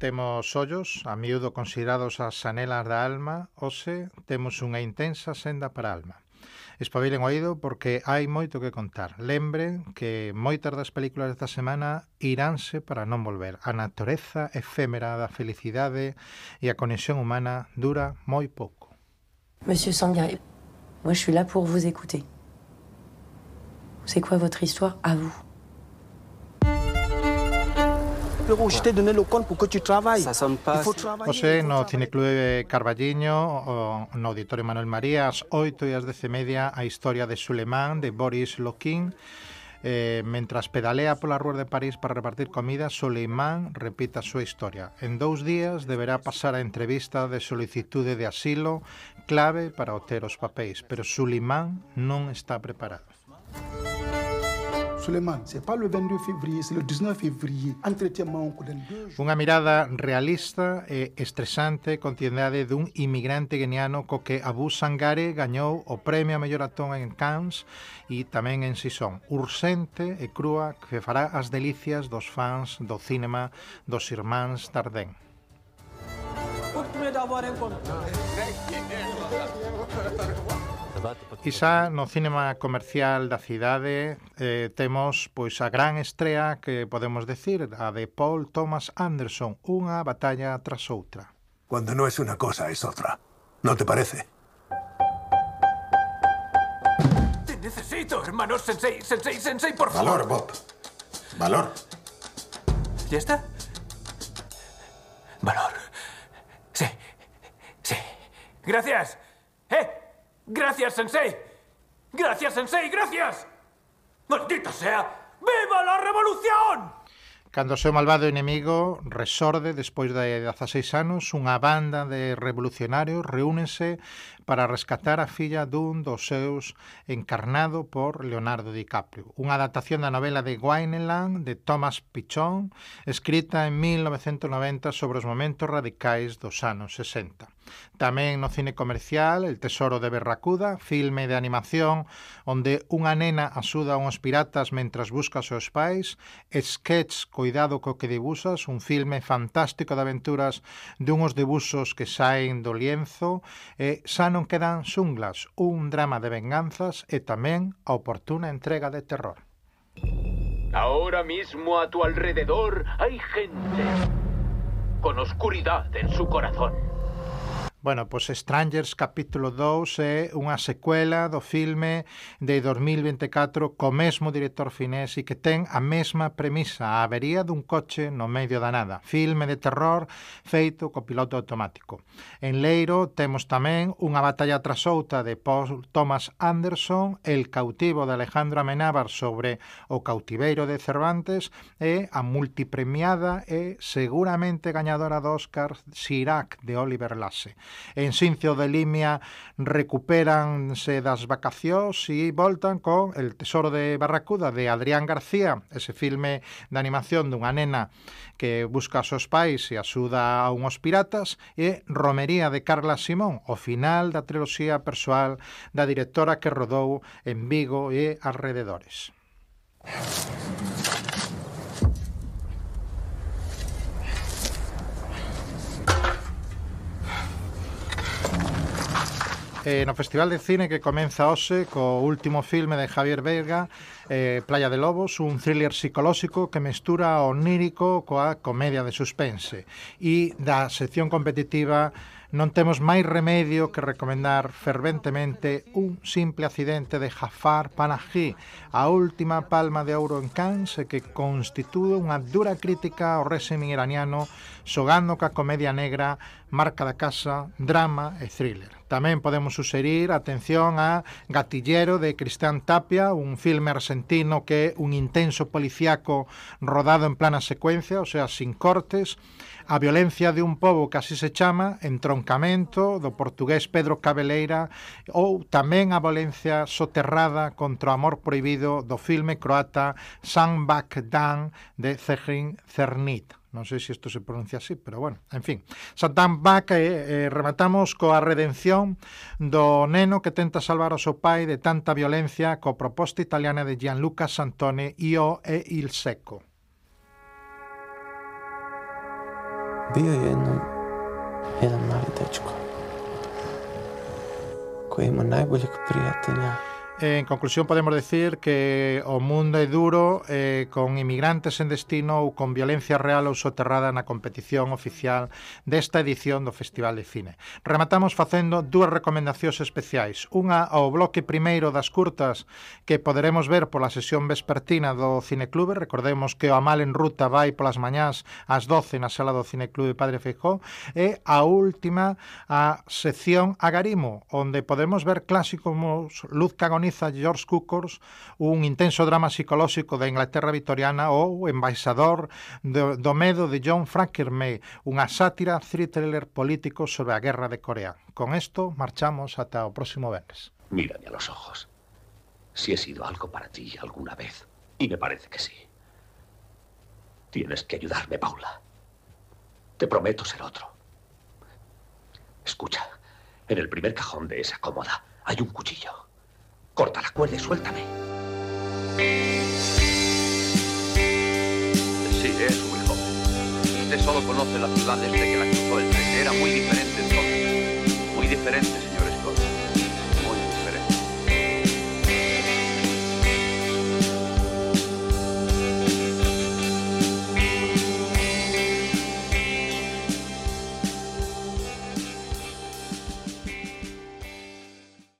Temos ollos, a miúdo considerados as sanelas da alma, hoxe temos unha intensa senda para a alma. Espabilen oído porque hai moito que contar. Lembren que moitas das películas desta semana iránse para non volver. A natureza efémera da felicidade e a conexión humana dura moi pouco. Monsieur Sangare, moi je suis là pour vous écouter. C'est quoi votre histoire à vous euros. Je t'ai donné le compte pour que tu travailles. Ça sonne pas. Il faut travailler. José, no Cineclube Carballiño, no Auditorio Manuel María, ás 8 e ás 10 e media, a historia de Sulemán, de Boris Loquín. Eh, mentras pedalea pola rúa de París para repartir comida, Soleimán repita a súa historia. En dous días deberá pasar a entrevista de solicitude de asilo clave para obter os papéis, pero Suleiman non está preparado. Suleiman, c'est pas le 22 février, c'est le 19 février. Entretemos con el Unha mirada realista e estresante con tiendade dun inmigrante guineano co que Abu Sangare gañou o premio a mellor atón en Cannes e tamén en Sison. Urxente e crúa que fará as delicias dos fans do cinema dos irmáns Dardén. Último da hora en conta xa no cinema comercial da cidade eh, temos pois a gran estrea que podemos decir, a de Paul Thomas Anderson, unha batalla tras outra. Cuando no es una cosa es otra. ¿No te parece? Te necesito, hermanos sensei, sensei, sensei, por favor. Valor, Bob. Valor. ¿Ya está? Valor. Sí. Sí. Gracias. Gracias, Sensei. Gracias, Sensei, gracias. Maldita sea. Viva la revolución! Cando o seu malvado inimigo resorde despois de 16 anos, unha banda de revolucionarios reúnense para rescatar a filla dun dos seus encarnado por Leonardo DiCaprio. Unha adaptación da novela de Wineland de Thomas Pichon, escrita en 1990 sobre os momentos radicais dos anos 60. Tamén no cine comercial El Tesoro de Berracuda, filme de animación onde unha nena axuda a uns piratas mentras busca seus pais, Sketch, Cuidado co que dibusas, un filme fantástico de aventuras dunhos debusos que saen do lienzo, e Xa non quedan xunglas, un drama de venganzas e tamén a oportuna entrega de terror. Ahora mismo a tu alrededor hay gente con oscuridad en su corazón Bueno, pois Strangers capítulo 2 é unha secuela do filme de 2024 co mesmo director finés e que ten a mesma premisa, a avería dun coche no medio da nada. Filme de terror feito co piloto automático. En Leiro temos tamén unha batalla tras outra de Paul Thomas Anderson, El cautivo de Alejandro Amenábar sobre o cautiveiro de Cervantes e a multipremiada e seguramente gañadora do Oscar Sirac de Oliver Lasse. En Sincio de Limia recuperanse das vacacións e voltan con El Tesoro de Barracuda de Adrián García, ese filme de animación dunha nena que busca aos seus pais e axuda a unhos piratas, e Romería de Carla Simón, o final da triloxía persoal da directora que rodou en Vigo e arrededores. eh, no Festival de Cine que comeza hoxe co último filme de Javier Veiga eh, Playa de Lobos, un thriller psicolóxico que mestura o onírico coa comedia de suspense. E da sección competitiva non temos máis remedio que recomendar ferventemente un simple accidente de Jafar Panahi, a última palma de ouro en Cannes que constitúe unha dura crítica ao réxime iraniano xogando ca comedia negra, marca da casa, drama e thriller. Tamén podemos suxerir atención a Gatillero de Cristian Tapia, un filme argentino que é un intenso policiaco rodado en plana secuencia, o sea, sin cortes, a violencia de un pobo que así se chama, entron entroncamento do portugués Pedro Cabeleira ou tamén a violencia soterrada contra o amor prohibido do filme croata San Bakdan de Zehrin Cernit. Non sei se isto se pronuncia así, pero bueno, en fin. Satan Bach eh, eh, rematamos coa redención do neno que tenta salvar o seu pai de tanta violencia co proposta italiana de Gianluca Santone Io e il Secco. Bio je jednom jedan mali dečko koji ima najboljeg prijatelja En conclusión, podemos decir que o mundo é duro eh, con inmigrantes en destino ou con violencia real ou soterrada na competición oficial desta edición do Festival de Cine. Rematamos facendo dúas recomendacións especiais. Unha ao bloque primeiro das curtas que poderemos ver pola sesión vespertina do Cineclube. Recordemos que o Amal en Ruta vai polas mañás ás 12 na sala do Cineclube Padre Feijó. E a última, a sección Agarimo, onde podemos ver clásicos como Luz Cagonista protagoniza George Cukors un intenso drama psicolóxico da Inglaterra vitoriana ou Embaixador do, do medo de John Frankerme, unha sátira thriller político sobre a guerra de Corea. Con esto marchamos ata o próximo venres. Mírame a los ojos. Si he sido algo para ti alguna vez, y me parece que sí. Tienes que ayudarme, Paula. Te prometo ser otro. Escucha, en el primer cajón de esa cómoda hay un cuchillo. Corta la cuerda y suéltame. Sí, es muy joven. Usted solo conoce la ciudad desde que la cruzó el tren. Era muy diferente entonces. Muy diferente,